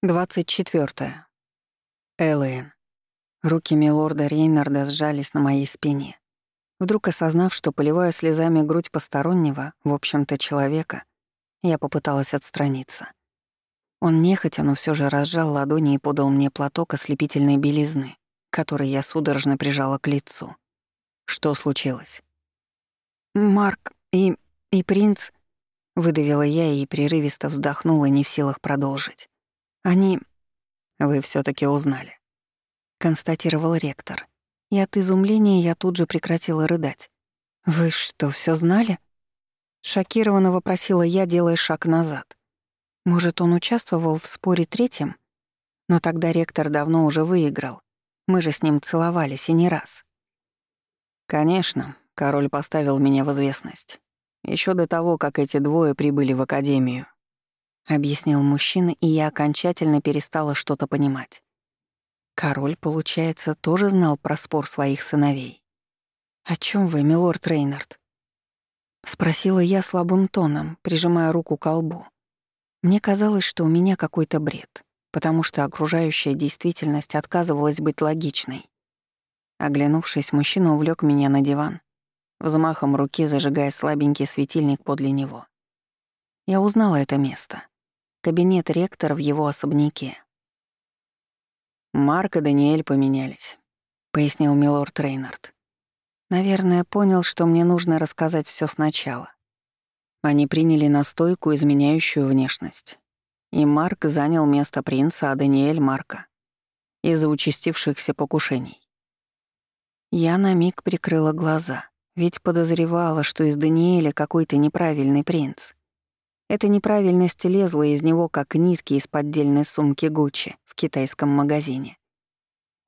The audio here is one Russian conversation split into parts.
24. Элэйн. Руки милорда Рейнарда сжались на моей спине. Вдруг осознав, что поливаю слезами грудь постороннего, в общем-то человека, я попыталась отстраниться. Он нехотя, но все же разжал ладони и подал мне платок ослепительной белизны, который я судорожно прижала к лицу. Что случилось? «Марк и... и принц...» — выдавила я и прерывисто вздохнула, не в силах продолжить. Они... Вы все таки узнали. Констатировал ректор. И от изумления я тут же прекратила рыдать. «Вы что, все знали?» Шокированно вопросила я, делая шаг назад. Может, он участвовал в споре третьем? Но тогда ректор давно уже выиграл. Мы же с ним целовались и не раз. Конечно, король поставил меня в известность. Еще до того, как эти двое прибыли в академию. — объяснил мужчина, и я окончательно перестала что-то понимать. Король, получается, тоже знал про спор своих сыновей. «О чем вы, милорд Рейнард?» — спросила я слабым тоном, прижимая руку к колбу. Мне казалось, что у меня какой-то бред, потому что окружающая действительность отказывалась быть логичной. Оглянувшись, мужчина увлек меня на диван, взмахом руки зажигая слабенький светильник подле него. Я узнала это место кабинет ректора в его особняке. «Марк и Даниэль поменялись», — пояснил милорд Рейнард. «Наверное, понял, что мне нужно рассказать все сначала. Они приняли настойку, изменяющую внешность. И Марк занял место принца, а Даниэль — Марка. Из-за участившихся покушений. Я на миг прикрыла глаза, ведь подозревала, что из Даниэля какой-то неправильный принц. Эта неправильность лезла из него, как нитки из поддельной сумки Гуччи в китайском магазине.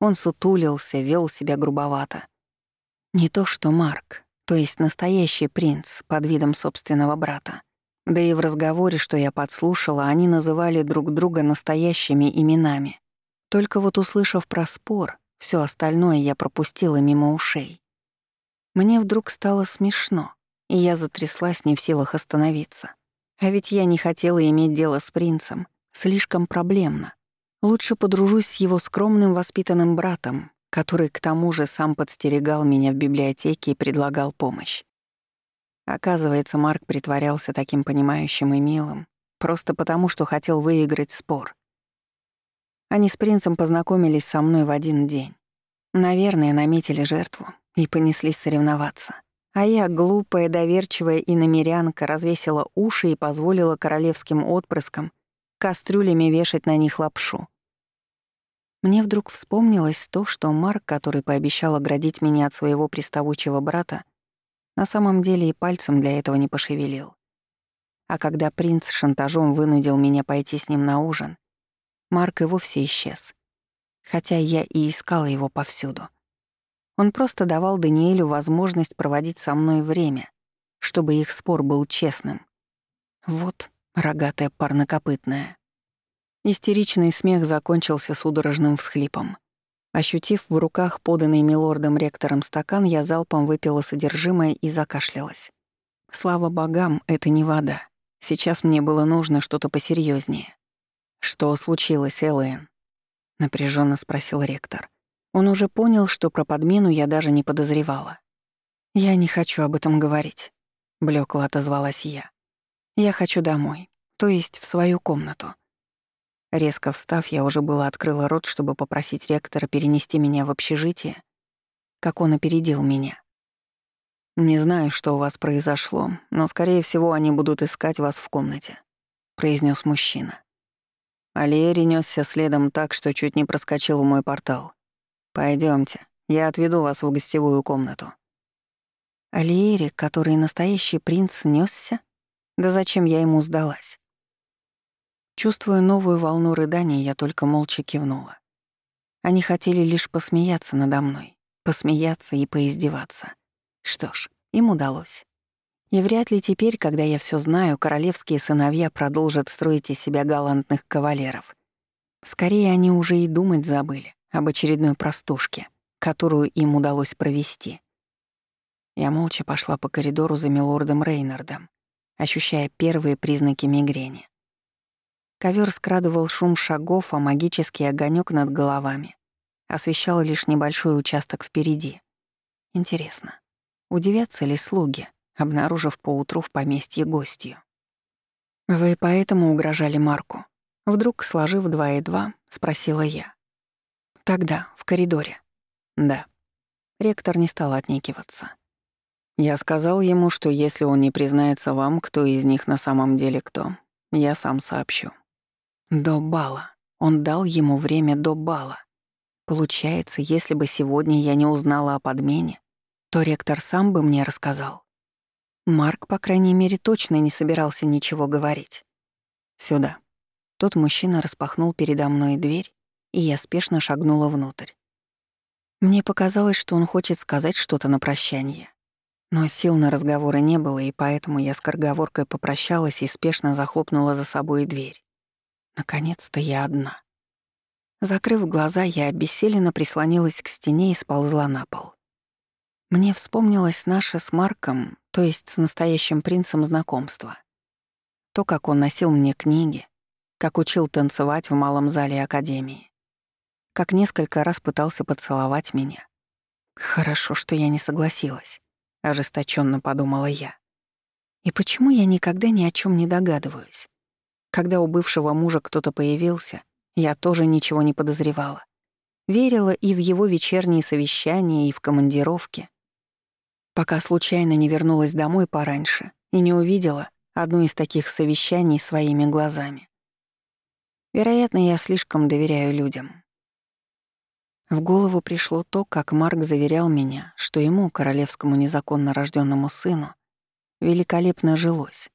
Он сутулился, вел себя грубовато. Не то что Марк, то есть настоящий принц под видом собственного брата. Да и в разговоре, что я подслушала, они называли друг друга настоящими именами. Только вот услышав про спор, все остальное я пропустила мимо ушей. Мне вдруг стало смешно, и я затряслась не в силах остановиться. А ведь я не хотела иметь дело с принцем. Слишком проблемно. Лучше подружусь с его скромным воспитанным братом, который к тому же сам подстерегал меня в библиотеке и предлагал помощь. Оказывается, Марк притворялся таким понимающим и милым, просто потому, что хотел выиграть спор. Они с принцем познакомились со мной в один день. Наверное, наметили жертву и понеслись соревноваться. А я, глупая, доверчивая и намерянка, развесила уши и позволила королевским отпрыскам кастрюлями вешать на них лапшу. Мне вдруг вспомнилось то, что Марк, который пообещал оградить меня от своего приставучего брата, на самом деле и пальцем для этого не пошевелил. А когда принц шантажом вынудил меня пойти с ним на ужин, Марк и вовсе исчез. Хотя я и искала его повсюду. Он просто давал Даниэлю возможность проводить со мной время, чтобы их спор был честным. Вот рогатая парнокопытная. Истеричный смех закончился судорожным всхлипом. Ощутив в руках поданный милордом-ректором стакан, я залпом выпила содержимое и закашлялась. Слава богам, это не вода. Сейчас мне было нужно что-то посерьезнее. «Что случилось, Элэйн?» — напряженно спросил ректор. Он уже понял, что про подмену я даже не подозревала. «Я не хочу об этом говорить», — блекло отозвалась я. «Я хочу домой, то есть в свою комнату». Резко встав, я уже было открыла рот, чтобы попросить ректора перенести меня в общежитие, как он опередил меня. «Не знаю, что у вас произошло, но, скорее всего, они будут искать вас в комнате», — произнес мужчина. Алиери несся следом так, что чуть не проскочил в мой портал. Пойдемте, я отведу вас в гостевую комнату». Алиери, который настоящий принц, несся? Да зачем я ему сдалась? Чувствуя новую волну рыданий, я только молча кивнула. Они хотели лишь посмеяться надо мной, посмеяться и поиздеваться. Что ж, им удалось. И вряд ли теперь, когда я все знаю, королевские сыновья продолжат строить из себя галантных кавалеров. Скорее, они уже и думать забыли об очередной простушке, которую им удалось провести. Я молча пошла по коридору за милордом Рейнардом, ощущая первые признаки мигрени. Ковер скрадывал шум шагов, а магический огонек над головами освещал лишь небольшой участок впереди. Интересно, удивятся ли слуги, обнаружив поутру в поместье гостью? «Вы поэтому угрожали Марку?» Вдруг, сложив два и два, спросила я. «Тогда, в коридоре». «Да». Ректор не стал отнекиваться. Я сказал ему, что если он не признается вам, кто из них на самом деле кто, я сам сообщу. До бала. Он дал ему время до бала. Получается, если бы сегодня я не узнала о подмене, то ректор сам бы мне рассказал. Марк, по крайней мере, точно не собирался ничего говорить. «Сюда». Тот мужчина распахнул передо мной дверь, и я спешно шагнула внутрь. Мне показалось, что он хочет сказать что-то на прощание. Но сил на разговоры не было, и поэтому я с корговоркой попрощалась и спешно захлопнула за собой дверь. Наконец-то я одна. Закрыв глаза, я обессиленно прислонилась к стене и сползла на пол. Мне вспомнилось наше с Марком, то есть с настоящим принцем знакомства. То, как он носил мне книги, как учил танцевать в малом зале Академии, как несколько раз пытался поцеловать меня. Хорошо, что я не согласилась. — ожесточенно подумала я. «И почему я никогда ни о чем не догадываюсь? Когда у бывшего мужа кто-то появился, я тоже ничего не подозревала. Верила и в его вечерние совещания, и в командировки. Пока случайно не вернулась домой пораньше и не увидела одну из таких совещаний своими глазами. Вероятно, я слишком доверяю людям. В голову пришло то, как Марк заверял меня, что ему, королевскому незаконно рожденному сыну, великолепно жилось,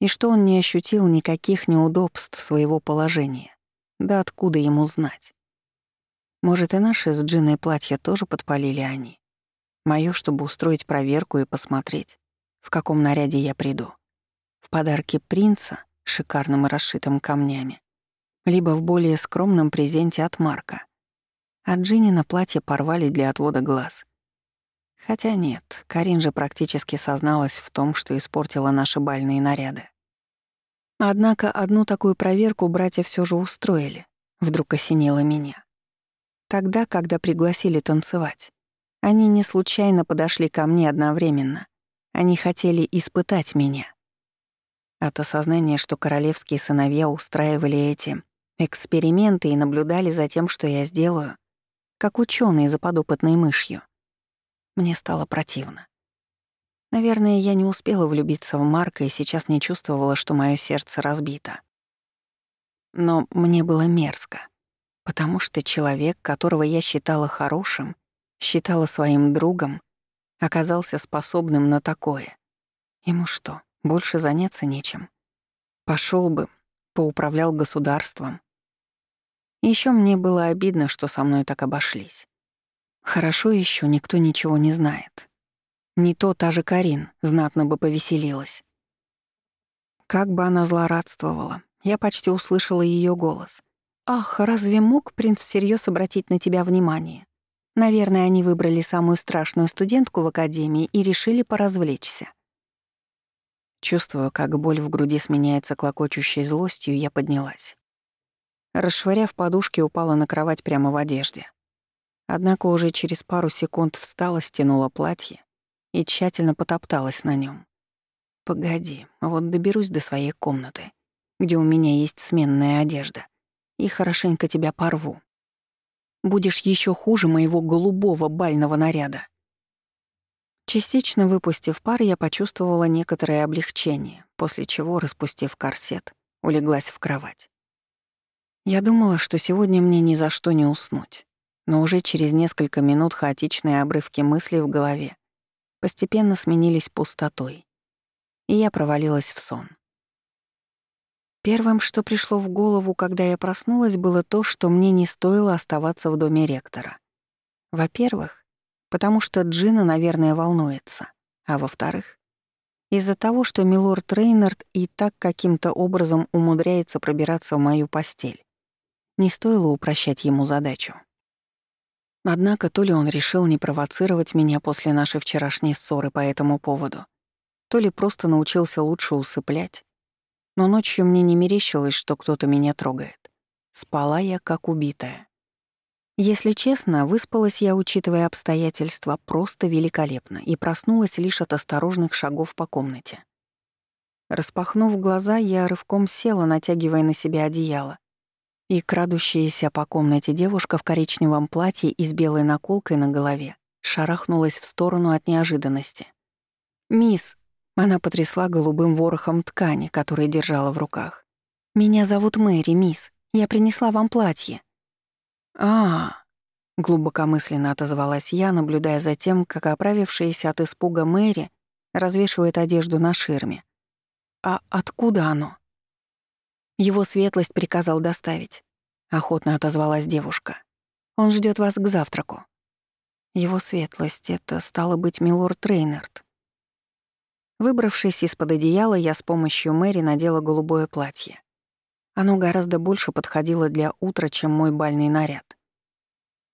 и что он не ощутил никаких неудобств своего положения. Да откуда ему знать? Может, и наши с Джиной платья тоже подпалили они? Моё, чтобы устроить проверку и посмотреть, в каком наряде я приду. В подарке принца, шикарным и расшитым камнями, либо в более скромном презенте от Марка — а Джинни на платье порвали для отвода глаз. Хотя нет, Карин же практически созналась в том, что испортила наши бальные наряды. Однако одну такую проверку братья все же устроили, вдруг осенило меня. Тогда, когда пригласили танцевать, они не случайно подошли ко мне одновременно. Они хотели испытать меня. От осознания, что королевские сыновья устраивали эти эксперименты и наблюдали за тем, что я сделаю, как ученый за подопытной мышью. Мне стало противно. Наверное, я не успела влюбиться в Марка и сейчас не чувствовала, что мое сердце разбито. Но мне было мерзко, потому что человек, которого я считала хорошим, считала своим другом, оказался способным на такое. Ему что, больше заняться нечем? Пошел бы, поуправлял государством, еще мне было обидно, что со мной так обошлись. Хорошо еще никто ничего не знает. Не то та же Карин знатно бы повеселилась. Как бы она злорадствовала, я почти услышала ее голос. «Ах, разве мог принц всерьез обратить на тебя внимание? Наверное, они выбрали самую страшную студентку в академии и решили поразвлечься». Чувствуя, как боль в груди сменяется клокочущей злостью, я поднялась. Расшвыряв подушки, упала на кровать прямо в одежде. Однако уже через пару секунд встала, стянула платье и тщательно потопталась на нем. «Погоди, вот доберусь до своей комнаты, где у меня есть сменная одежда, и хорошенько тебя порву. Будешь еще хуже моего голубого бального наряда». Частично выпустив пар, я почувствовала некоторое облегчение, после чего, распустив корсет, улеглась в кровать. Я думала, что сегодня мне ни за что не уснуть, но уже через несколько минут хаотичные обрывки мыслей в голове постепенно сменились пустотой, и я провалилась в сон. Первым, что пришло в голову, когда я проснулась, было то, что мне не стоило оставаться в доме ректора. Во-первых, потому что Джина, наверное, волнуется, а во-вторых, из-за того, что милорд Рейнард и так каким-то образом умудряется пробираться в мою постель. Не стоило упрощать ему задачу. Однако то ли он решил не провоцировать меня после нашей вчерашней ссоры по этому поводу, то ли просто научился лучше усыплять. но ночью мне не мерещилось, что кто-то меня трогает. Спала я как убитая. Если честно, выспалась я, учитывая обстоятельства, просто великолепно и проснулась лишь от осторожных шагов по комнате. Распахнув глаза, я рывком села, натягивая на себя одеяло. И крадущаяся по комнате девушка в коричневом платье и с белой наколкой на голове шарахнулась в сторону от неожиданности. «Мисс!» — она потрясла голубым ворохом ткани, который держала в руках. «Меня зовут Мэри, мисс. Я принесла вам платье». «А, глубокомысленно отозвалась я, наблюдая за тем, как оправившаяся от испуга Мэри развешивает одежду на ширме. «А откуда оно?» «Его светлость приказал доставить», — охотно отозвалась девушка. «Он ждет вас к завтраку». «Его светлость — это, стало быть, милорд Трейнерд». Выбравшись из-под одеяла, я с помощью Мэри надела голубое платье. Оно гораздо больше подходило для утра, чем мой бальный наряд.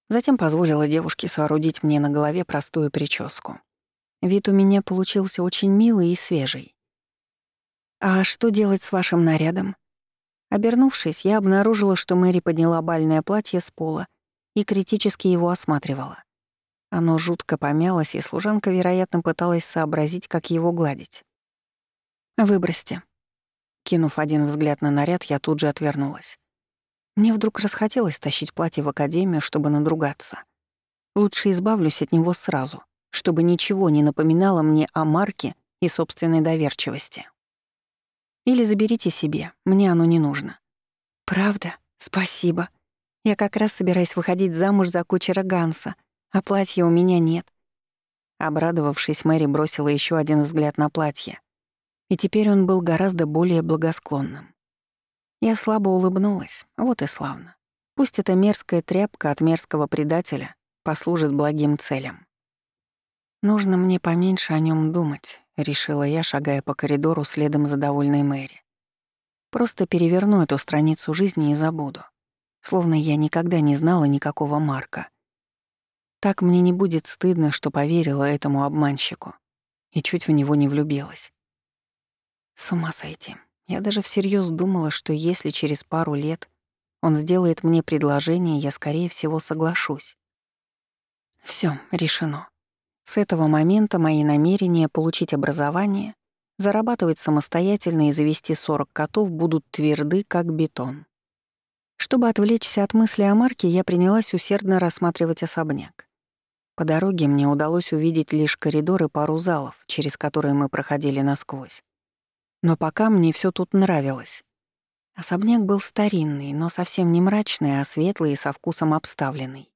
Затем позволила девушке соорудить мне на голове простую прическу. Вид у меня получился очень милый и свежий. «А что делать с вашим нарядом?» Обернувшись, я обнаружила, что Мэри подняла бальное платье с пола и критически его осматривала. Оно жутко помялось, и служанка, вероятно, пыталась сообразить, как его гладить. «Выбросьте», Кинув один взгляд на наряд, я тут же отвернулась. Мне вдруг расхотелось тащить платье в академию, чтобы надругаться. Лучше избавлюсь от него сразу, чтобы ничего не напоминало мне о марке и собственной доверчивости. Или заберите себе, мне оно не нужно. Правда? Спасибо. Я как раз собираюсь выходить замуж за кучера Ганса, а платья у меня нет. Обрадовавшись, Мэри бросила еще один взгляд на платье и теперь он был гораздо более благосклонным. Я слабо улыбнулась, вот и славно. Пусть эта мерзкая тряпка от мерзкого предателя послужит благим целям. «Нужно мне поменьше о нем думать», — решила я, шагая по коридору следом за довольной Мэри. «Просто переверну эту страницу жизни и забуду, словно я никогда не знала никакого Марка. Так мне не будет стыдно, что поверила этому обманщику и чуть в него не влюбилась. С ума сойти. Я даже всерьез думала, что если через пару лет он сделает мне предложение, я, скорее всего, соглашусь. Все, решено. С этого момента мои намерения получить образование, зарабатывать самостоятельно и завести 40 котов будут тверды, как бетон. Чтобы отвлечься от мысли о Марке, я принялась усердно рассматривать особняк. По дороге мне удалось увидеть лишь коридор и пару залов, через которые мы проходили насквозь. Но пока мне все тут нравилось. Особняк был старинный, но совсем не мрачный, а светлый и со вкусом обставленный.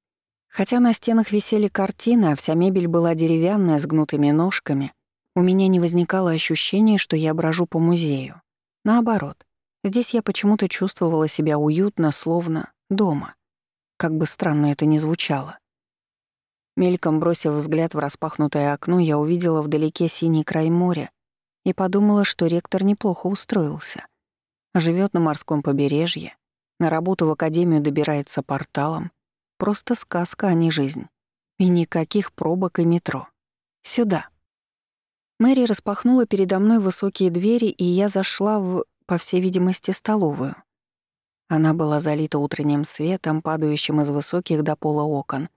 Хотя на стенах висели картины, а вся мебель была деревянная с гнутыми ножками, у меня не возникало ощущения, что я брожу по музею. Наоборот, здесь я почему-то чувствовала себя уютно, словно дома. Как бы странно это ни звучало. Мельком бросив взгляд в распахнутое окно, я увидела вдалеке синий край моря и подумала, что ректор неплохо устроился. Живет на морском побережье, на работу в академию добирается порталом. Просто сказка, а не жизнь. И никаких пробок и метро. Сюда. Мэри распахнула передо мной высокие двери, и я зашла в, по всей видимости, столовую. Она была залита утренним светом, падающим из высоких до пола окон,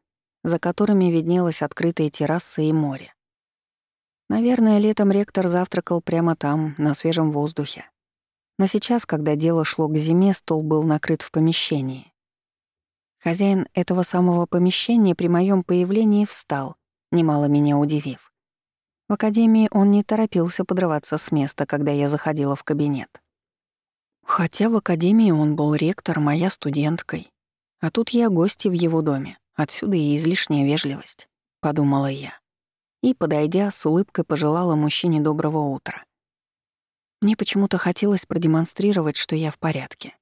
за которыми виднелась открытая терраса и море. Наверное, летом ректор завтракал прямо там, на свежем воздухе. Но сейчас, когда дело шло к зиме, стол был накрыт в помещении. Хозяин этого самого помещения при моем появлении встал, немало меня удивив. В академии он не торопился подрываться с места, когда я заходила в кабинет. Хотя в академии он был ректор, моя студенткой. А тут я гости в его доме, отсюда и излишняя вежливость, подумала я и, подойдя, с улыбкой пожелала мужчине доброго утра. Мне почему-то хотелось продемонстрировать, что я в порядке,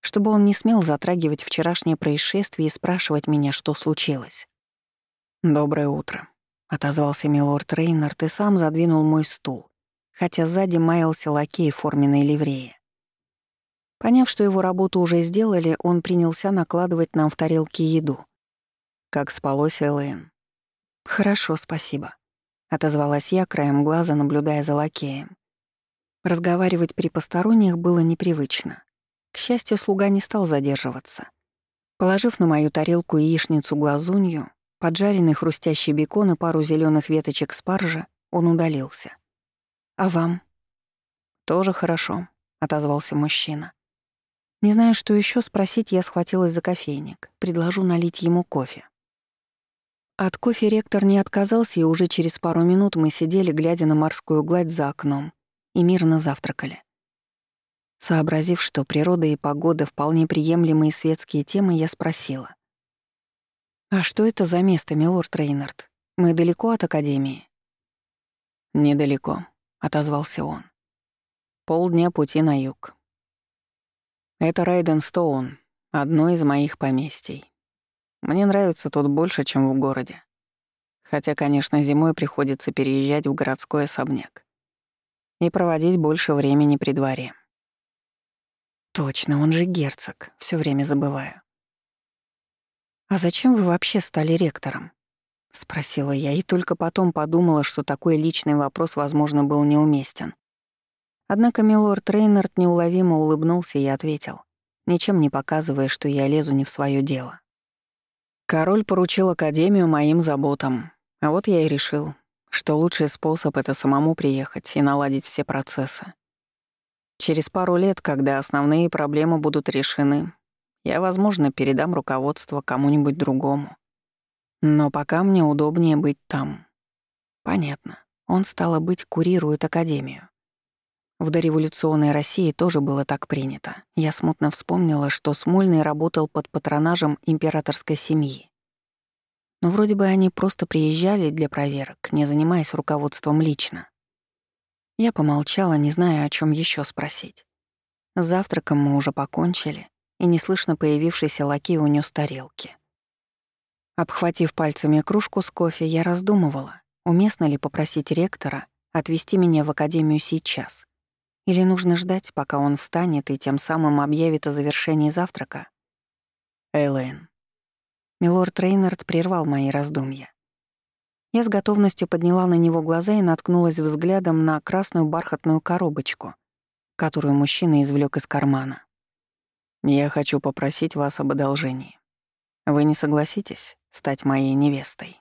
чтобы он не смел затрагивать вчерашнее происшествие и спрашивать меня, что случилось. «Доброе утро», — отозвался милорд Рейнард и сам задвинул мой стул, хотя сзади маялся лакей в форменной ливрее. Поняв, что его работу уже сделали, он принялся накладывать нам в тарелки еду. Как спалось Элэйн. «Хорошо, спасибо», — отозвалась я, краем глаза наблюдая за лакеем. Разговаривать при посторонних было непривычно. К счастью, слуга не стал задерживаться. Положив на мою тарелку яичницу-глазунью, поджаренный хрустящий бекон и пару зеленых веточек спаржи, он удалился. «А вам?» «Тоже хорошо», — отозвался мужчина. Не зная, что еще спросить, я схватилась за кофейник. Предложу налить ему кофе. От кофе ректор не отказался, и уже через пару минут мы сидели, глядя на морскую гладь за окном, и мирно завтракали. Сообразив, что природа и погода — вполне приемлемые светские темы, я спросила. «А что это за место, милорд Рейнард? Мы далеко от Академии?» «Недалеко», — отозвался он. «Полдня пути на юг. Это Райденстоун, одно из моих поместий. Мне нравится тут больше, чем в городе. Хотя, конечно, зимой приходится переезжать в городской особняк и проводить больше времени при дворе. Точно, он же герцог, все время забываю. «А зачем вы вообще стали ректором?» — спросила я, и только потом подумала, что такой личный вопрос, возможно, был неуместен. Однако милорд Рейнард неуловимо улыбнулся и ответил, ничем не показывая, что я лезу не в свое дело. Король поручил Академию моим заботам, а вот я и решил, что лучший способ — это самому приехать и наладить все процессы. Через пару лет, когда основные проблемы будут решены, я, возможно, передам руководство кому-нибудь другому. Но пока мне удобнее быть там. Понятно. Он, стало быть, курирует Академию. В дореволюционной России тоже было так принято. Я смутно вспомнила, что Смольный работал под патронажем императорской семьи. Но вроде бы они просто приезжали для проверок, не занимаясь руководством лично. Я помолчала, не зная, о чем еще спросить. С завтраком мы уже покончили, и неслышно появившийся лакей унес тарелки. Обхватив пальцами кружку с кофе, я раздумывала, уместно ли попросить ректора отвезти меня в академию сейчас. Или нужно ждать, пока он встанет и тем самым объявит о завершении завтрака? Элэйн. Милорд Рейнард прервал мои раздумья. Я с готовностью подняла на него глаза и наткнулась взглядом на красную бархатную коробочку, которую мужчина извлек из кармана. «Я хочу попросить вас об одолжении. Вы не согласитесь стать моей невестой?»